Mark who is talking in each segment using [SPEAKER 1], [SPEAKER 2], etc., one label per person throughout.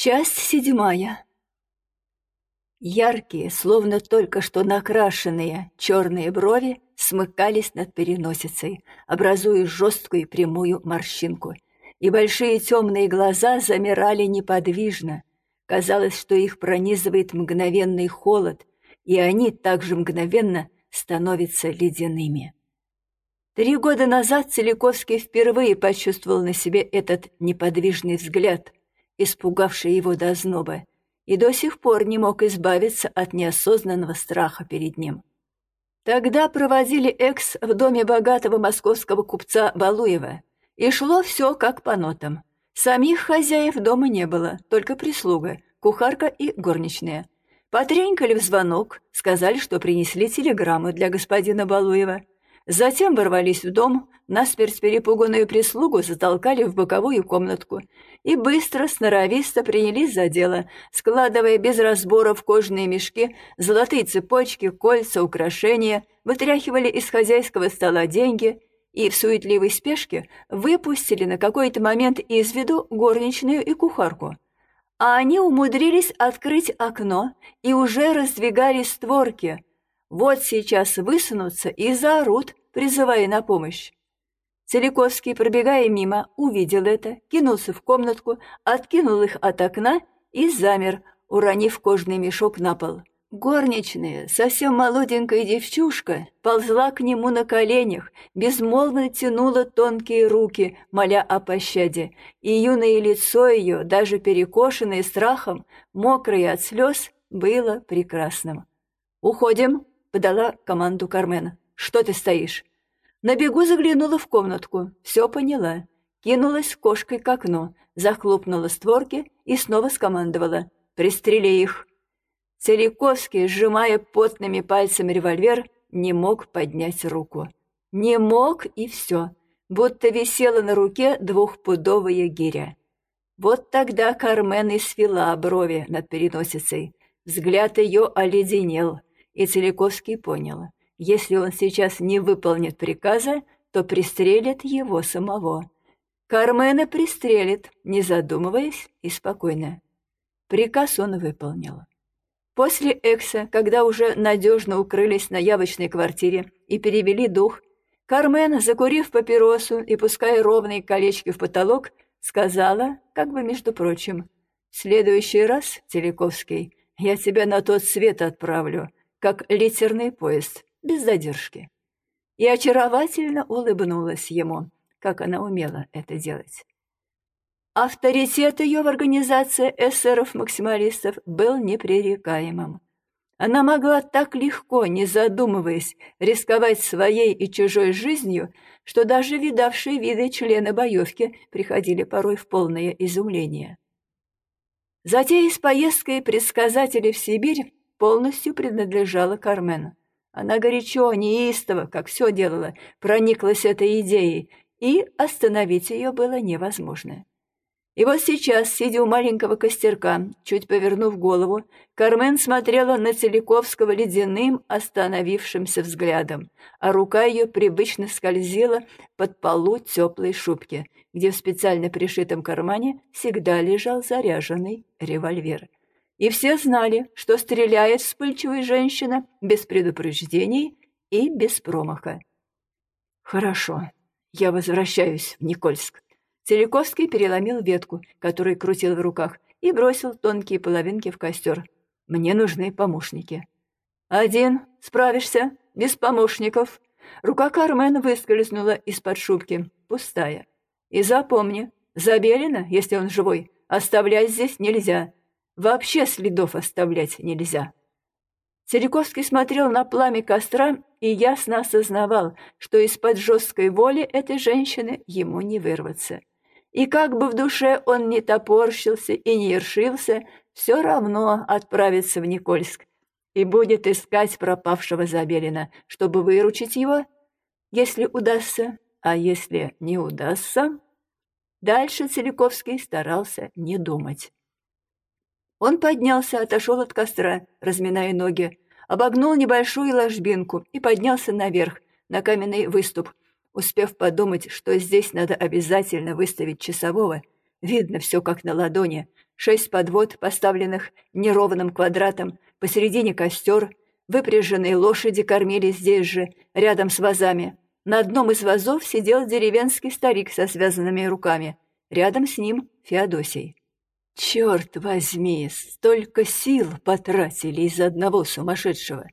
[SPEAKER 1] Часть седьмая. Яркие, словно только что накрашенные, черные брови смыкались над переносицей, образуя жесткую прямую морщинку, и большие темные глаза замирали неподвижно. Казалось, что их пронизывает мгновенный холод, и они также мгновенно становятся ледяными. Три года назад Целиковский впервые почувствовал на себе этот неподвижный взгляд — испугавший его до зноба, и до сих пор не мог избавиться от неосознанного страха перед ним. Тогда проводили экс в доме богатого московского купца Балуева, и шло все как по нотам. Самих хозяев дома не было, только прислуга, кухарка и горничная. Потренькали в звонок, сказали, что принесли телеграмму для господина Балуева. Затем ворвались в дом, насмерть перепуганную прислугу затолкали в боковую комнатку и быстро, сноровисто принялись за дело, складывая без разборов кожаные мешки, золотые цепочки, кольца, украшения, вытряхивали из хозяйского стола деньги и в суетливой спешке выпустили на какой-то момент из виду горничную и кухарку. А они умудрились открыть окно и уже раздвигали створки. Вот сейчас высунутся и заорут, призывая на помощь. Целиковский, пробегая мимо, увидел это, кинулся в комнатку, откинул их от окна и замер, уронив кожный мешок на пол. Горничная, совсем молоденькая девчушка, ползла к нему на коленях, безмолвно тянула тонкие руки, моля о пощаде, и юное лицо ее, даже перекошенное страхом, мокрое от слез, было прекрасным. «Уходим», — подала команду Кармен. «Что ты стоишь? На бегу заглянула в комнатку, все поняла. Кинулась кошкой к окну, захлопнула створки и снова скомандовала «Пристрели их!». Целиковский, сжимая потными пальцами револьвер, не мог поднять руку. Не мог и все, будто висела на руке двухпудовая гиря. Вот тогда Кармен и свела брови над переносицей. Взгляд ее оледенел, и Целиковский понял. Если он сейчас не выполнит приказа, то пристрелит его самого. Кармена пристрелит, не задумываясь и спокойно. Приказ он выполнил. После Экса, когда уже надежно укрылись на явочной квартире и перевели дух, Кармен, закурив папиросу и пуская ровные колечки в потолок, сказала, как бы между прочим, «В следующий раз, Телековский, я тебя на тот свет отправлю, как литерный поезд, без задержки. И очаровательно улыбнулась ему, как она умела это делать. Авторитет ее в организации эсеров-максималистов был непререкаемым. Она могла так легко, не задумываясь, рисковать своей и чужой жизнью, что даже видавшие виды члены боевки приходили порой в полное изумление. Затея с поездкой предсказателей в Сибирь полностью принадлежала Кармену. Она горячо, неистово, как все делала, прониклась этой идеей, и остановить ее было невозможно. И вот сейчас, сидя у маленького костерка, чуть повернув голову, Кармен смотрела на Целиковского ледяным, остановившимся взглядом, а рука ее привычно скользила под полу теплой шубки, где в специально пришитом кармане всегда лежал заряженный револьвер и все знали, что стреляет вспыльчивая женщина без предупреждений и без промаха. «Хорошо, я возвращаюсь в Никольск». Целиковский переломил ветку, которую крутил в руках, и бросил тонкие половинки в костер. «Мне нужны помощники». «Один, справишься, без помощников». Рука Кармен выскользнула из-под шубки, пустая. «И запомни, Забелина, если он живой, оставлять здесь нельзя. Вообще следов оставлять нельзя. Сериковский смотрел на пламя костра и ясно осознавал, что из-под жесткой воли этой женщины ему не вырваться. И как бы в душе он не топорщился и не ершился, все равно отправится в Никольск и будет искать пропавшего Забелина, чтобы выручить его, если удастся, а если не удастся... Дальше Целиковский старался не думать. Он поднялся, отошел от костра, разминая ноги, обогнул небольшую ложбинку и поднялся наверх, на каменный выступ, успев подумать, что здесь надо обязательно выставить часового, видно все как на ладони. Шесть подвод, поставленных неровным квадратом, посередине костер, выпряженные лошади кормили здесь же, рядом с вазами. На одном из вазов сидел деревенский старик со связанными руками. Рядом с ним Феодосий. Черт возьми, столько сил потратили из одного сумасшедшего.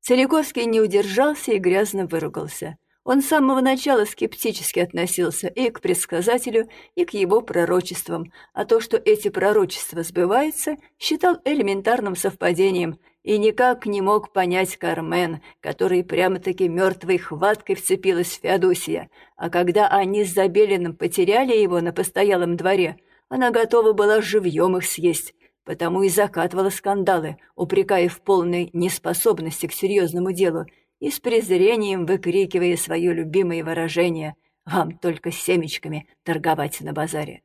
[SPEAKER 1] Целиковский не удержался и грязно выругался. Он с самого начала скептически относился и к предсказателю, и к его пророчествам, а то, что эти пророчества сбываются, считал элементарным совпадением и никак не мог понять Кармен, который прямо-таки мертвой хваткой вцепилась в Феодосия, а когда они с Забелиным потеряли его на постоялом дворе, она готова была живьем их съесть, потому и закатывала скандалы, упрекая в полной неспособности к серьезному делу и с презрением выкрикивая свое любимое выражение «Вам только семечками торговать на базаре».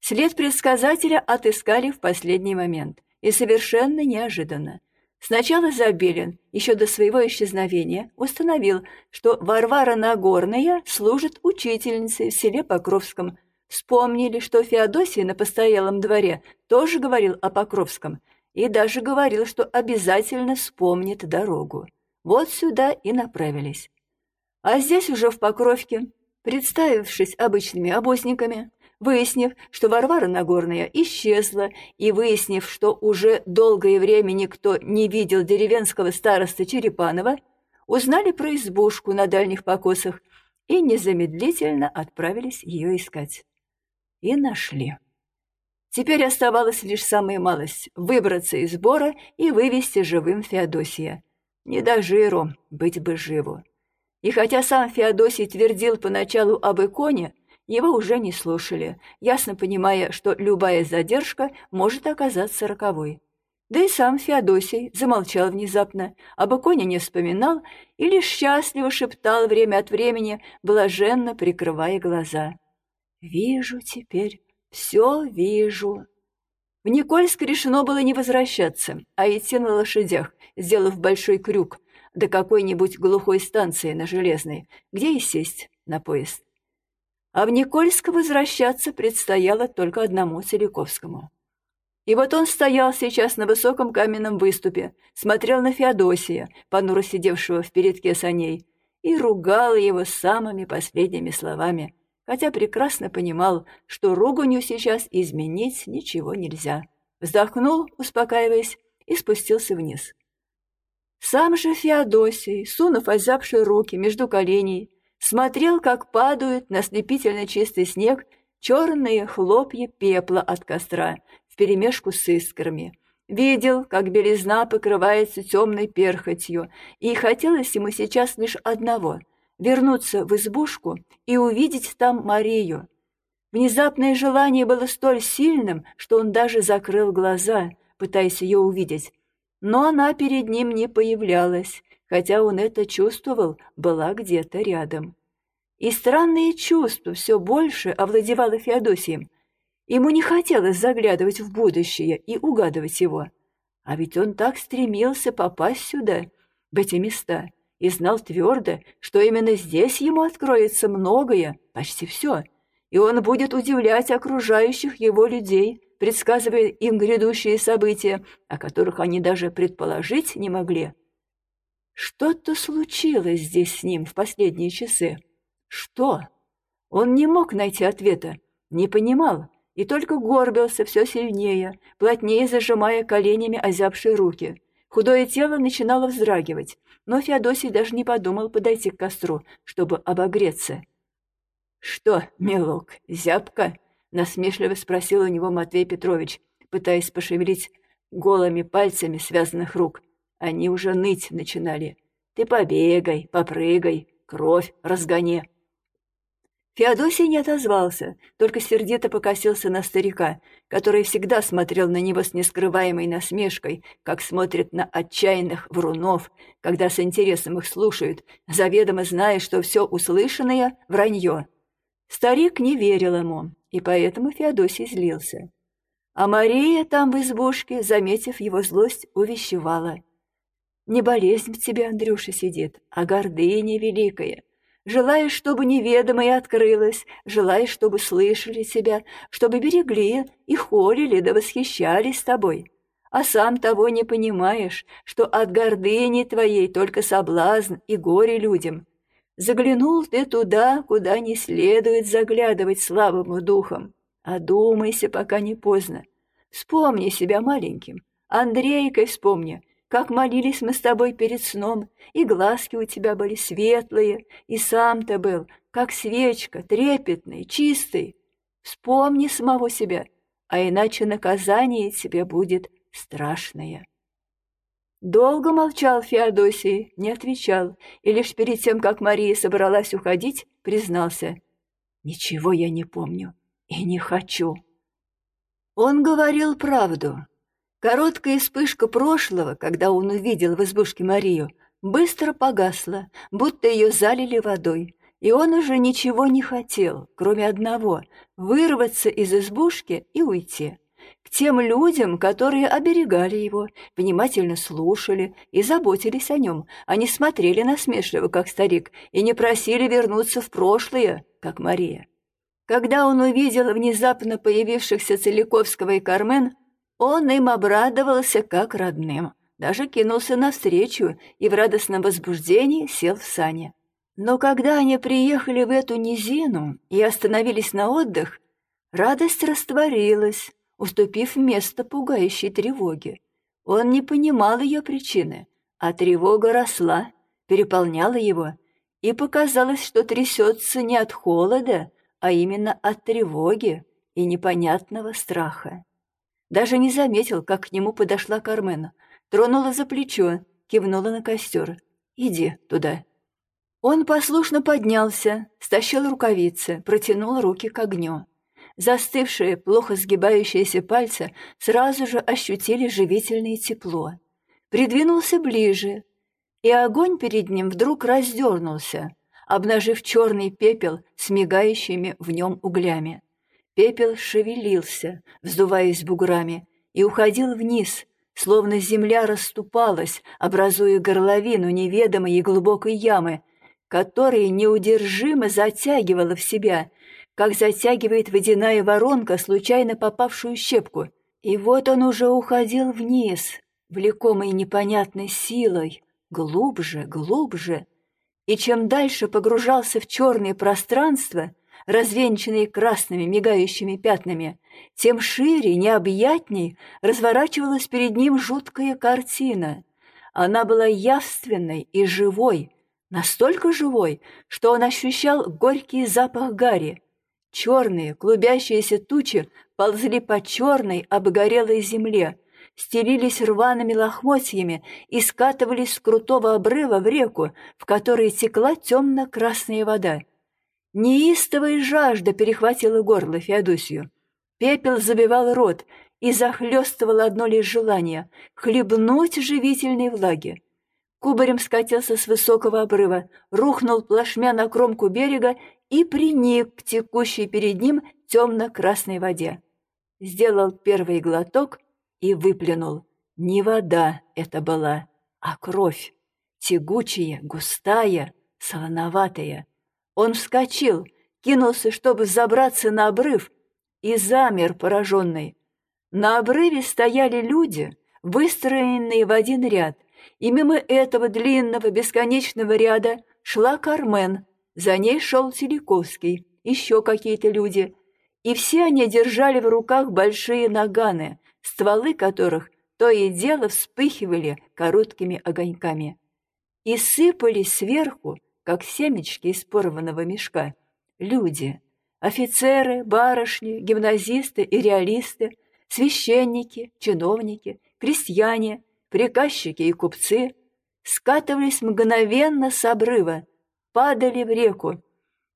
[SPEAKER 1] След предсказателя отыскали в последний момент, и совершенно неожиданно. Сначала Забелин, еще до своего исчезновения, установил, что Варвара Нагорная служит учительницей в селе Покровском. Вспомнили, что Феодосий на постоялом дворе тоже говорил о Покровском и даже говорил, что обязательно вспомнит дорогу. Вот сюда и направились. А здесь уже в Покровке, представившись обычными обозниками, выяснив, что Варвара Нагорная исчезла, и выяснив, что уже долгое время никто не видел деревенского староста Черепанова, узнали про избушку на дальних покосах и незамедлительно отправились ее искать. И нашли. Теперь оставалось лишь самая малость — выбраться из бора и вывести живым Феодосия. Не до жиру, быть бы живу. И хотя сам Феодосий твердил поначалу об иконе, его уже не слушали, ясно понимая, что любая задержка может оказаться роковой. Да и сам Феодосий замолчал внезапно, об иконе не вспоминал и лишь счастливо шептал время от времени, блаженно прикрывая глаза. «Вижу теперь, все вижу». В Никольск решено было не возвращаться, а идти на лошадях, сделав большой крюк до какой-нибудь глухой станции на Железной, где и сесть на поезд. А в Никольск возвращаться предстояло только одному Целиковскому. И вот он стоял сейчас на высоком каменном выступе, смотрел на Феодосия, понуро сидевшего в передке саней, и ругал его самыми последними словами — хотя прекрасно понимал, что руганью сейчас изменить ничего нельзя. Вздохнул, успокаиваясь, и спустился вниз. Сам же Феодосий, сунув озябшие руки между коленей, смотрел, как падают на слепительно чистый снег черные хлопья пепла от костра вперемешку с искрами. Видел, как белизна покрывается темной перхотью, и хотелось ему сейчас лишь одного — вернуться в избушку и увидеть там Марию. Внезапное желание было столь сильным, что он даже закрыл глаза, пытаясь ее увидеть. Но она перед ним не появлялась, хотя он это чувствовал, была где-то рядом. И странное чувство все больше овладевало Феодосием. Ему не хотелось заглядывать в будущее и угадывать его. А ведь он так стремился попасть сюда, в эти места — и знал твердо, что именно здесь ему откроется многое, почти все, и он будет удивлять окружающих его людей, предсказывая им грядущие события, о которых они даже предположить не могли. Что-то случилось здесь с ним в последние часы. Что? Он не мог найти ответа, не понимал, и только горбился все сильнее, плотнее зажимая коленями озябшие руки. Худое тело начинало вздрагивать, но Феодосий даже не подумал подойти к костру, чтобы обогреться. «Что, милок, зябко?» — насмешливо спросил у него Матвей Петрович, пытаясь пошевелить голыми пальцами связанных рук. Они уже ныть начинали. «Ты побегай, попрыгай, кровь разгони». Феодосий не отозвался, только сердито покосился на старика, который всегда смотрел на него с нескрываемой насмешкой, как смотрят на отчаянных врунов, когда с интересом их слушают, заведомо зная, что все услышанное — вранье. Старик не верил ему, и поэтому Феодосий злился. А Мария там в избушке, заметив его злость, увещевала. «Не болезнь в тебе, Андрюша, сидит, а гордыня великая. Желаешь, чтобы неведомое открылось, желаешь, чтобы слышали тебя, чтобы берегли и холили да восхищались тобой. А сам того не понимаешь, что от гордыни твоей только соблазн и горе людям. Заглянул ты туда, куда не следует заглядывать слабым духом. Одумайся, пока не поздно. Вспомни себя маленьким. Андрейкой вспомни, как молились мы с тобой перед сном, и глазки у тебя были светлые, и сам ты был, как свечка, трепетный, чистый. Вспомни самого себя, а иначе наказание тебе будет страшное. Долго молчал Феодосий, не отвечал, и лишь перед тем, как Мария собралась уходить, признался. «Ничего я не помню и не хочу». Он говорил правду. Короткая вспышка прошлого, когда он увидел в избушке Марию, быстро погасла, будто ее залили водой, и он уже ничего не хотел, кроме одного — вырваться из избушки и уйти. К тем людям, которые оберегали его, внимательно слушали и заботились о нем. Они смотрели насмешливо, как старик, и не просили вернуться в прошлое, как Мария. Когда он увидел внезапно появившихся Целиковского и Кармен, он им обрадовался как родным, даже кинулся навстречу и в радостном возбуждении сел в сани. Но когда они приехали в эту низину и остановились на отдых, радость растворилась, уступив место пугающей тревоге. Он не понимал ее причины, а тревога росла, переполняла его, и показалось, что трясется не от холода, а именно от тревоги и непонятного страха. Даже не заметил, как к нему подошла Кармена. Тронула за плечо, кивнула на костер. «Иди туда». Он послушно поднялся, стащил рукавицы, протянул руки к огню. Застывшие, плохо сгибающиеся пальцы сразу же ощутили живительное тепло. Придвинулся ближе, и огонь перед ним вдруг раздернулся, обнажив черный пепел с мигающими в нем углями. Пепел шевелился, вздуваясь буграми, и уходил вниз, словно земля расступалась, образуя горловину неведомой и глубокой ямы, которая неудержимо затягивала в себя, как затягивает водяная воронка случайно попавшую щепку. И вот он уже уходил вниз, влекомый непонятной силой, глубже, глубже, и чем дальше погружался в черное пространство — развенчанные красными мигающими пятнами, тем шире, необъятней разворачивалась перед ним жуткая картина. Она была явственной и живой, настолько живой, что он ощущал горький запах гари. Черные, клубящиеся тучи ползли по черной, обгорелой земле, стелились рваными лохмотьями и скатывались с крутого обрыва в реку, в которой текла темно-красная вода. Неистовая жажда перехватила горло Феодосию. Пепел забивал рот и захлестывал одно лишь желание — хлебнуть живительной влаги. Кубарем скатился с высокого обрыва, рухнул плашмя на кромку берега и приник к текущей перед ним темно-красной воде. Сделал первый глоток и выплюнул. Не вода это была, а кровь. Тягучая, густая, солоноватая. Он вскочил, кинулся, чтобы забраться на обрыв, и замер пораженный. На обрыве стояли люди, выстроенные в один ряд, и мимо этого длинного бесконечного ряда шла Кармен, за ней шел Теликовский, еще какие-то люди, и все они держали в руках большие наганы, стволы которых то и дело вспыхивали короткими огоньками. И сыпались сверху как семечки из порванного мешка, люди, офицеры, барышни, гимназисты и реалисты, священники, чиновники, крестьяне, приказчики и купцы скатывались мгновенно с обрыва, падали в реку,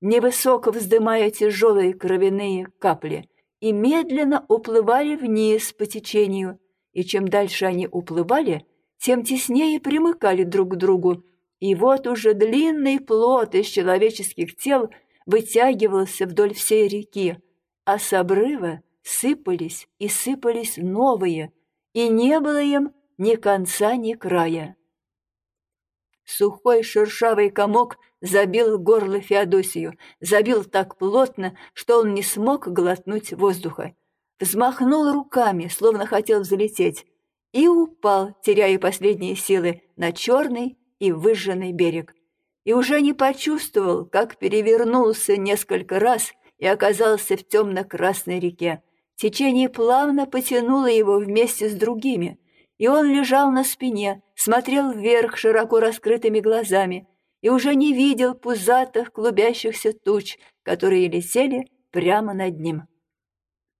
[SPEAKER 1] невысоко вздымая тяжелые кровяные капли, и медленно уплывали вниз по течению, и чем дальше они уплывали, тем теснее примыкали друг к другу, и вот уже длинный плод из человеческих тел вытягивался вдоль всей реки, а с обрыва сыпались и сыпались новые, и не было им ни конца, ни края. Сухой шершавый комок забил горло Феодосию, забил так плотно, что он не смог глотнуть воздуха. Взмахнул руками, словно хотел взлететь, и упал, теряя последние силы, на черный и выжженный берег. И уже не почувствовал, как перевернулся несколько раз и оказался в темно-красной реке. Течение плавно потянуло его вместе с другими, и он лежал на спине, смотрел вверх широко раскрытыми глазами и уже не видел пузатых клубящихся туч, которые летели прямо над ним.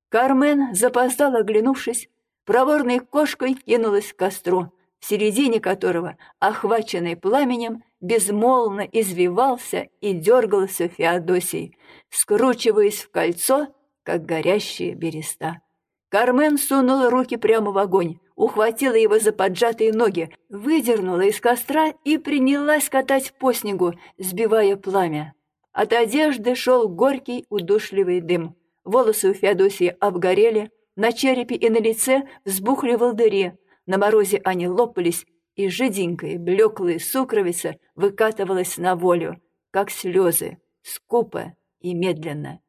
[SPEAKER 1] Кармен, запоздал оглянувшись, проворной кошкой кинулась к костру, в середине которого, охваченный пламенем, безмолвно извивался и дергался Феодосий, скручиваясь в кольцо, как горящая береста. Кармен сунула руки прямо в огонь, ухватила его за поджатые ноги, выдернула из костра и принялась катать по снегу, сбивая пламя. От одежды шел горький удушливый дым. Волосы у Феодосии обгорели, на черепе и на лице взбухли волдыри, на морозе они лопались, и жиденькая, блеклая сукровица выкатывалась на волю, как слезы, скупо и медленно.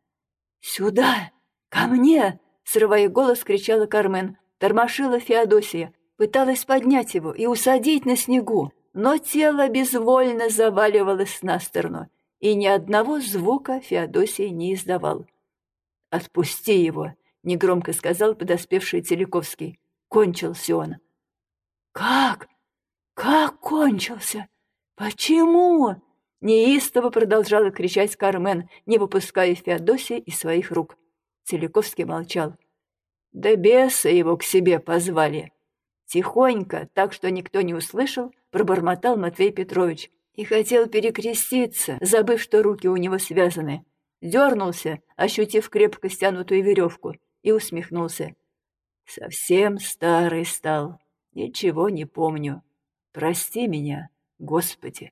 [SPEAKER 1] «Сюда! Ко мне!» — срывая голос, кричала Кармен. Тормошила Феодосия, пыталась поднять его и усадить на снегу, но тело безвольно заваливалось на сторону, и ни одного звука Феодосия не издавал. «Отпусти его!» — негромко сказал подоспевший Телековский. Кончился он. «Как? Как кончился? Почему?» Неистово продолжала кричать Кармен, не выпуская Феодосия из своих рук. Целиковский молчал. «Да беса его к себе позвали!» Тихонько, так что никто не услышал, пробормотал Матвей Петрович и хотел перекреститься, забыв, что руки у него связаны дернулся, ощутив крепко стянутую веревку, и усмехнулся. Совсем старый стал, ничего не помню. Прости меня, Господи.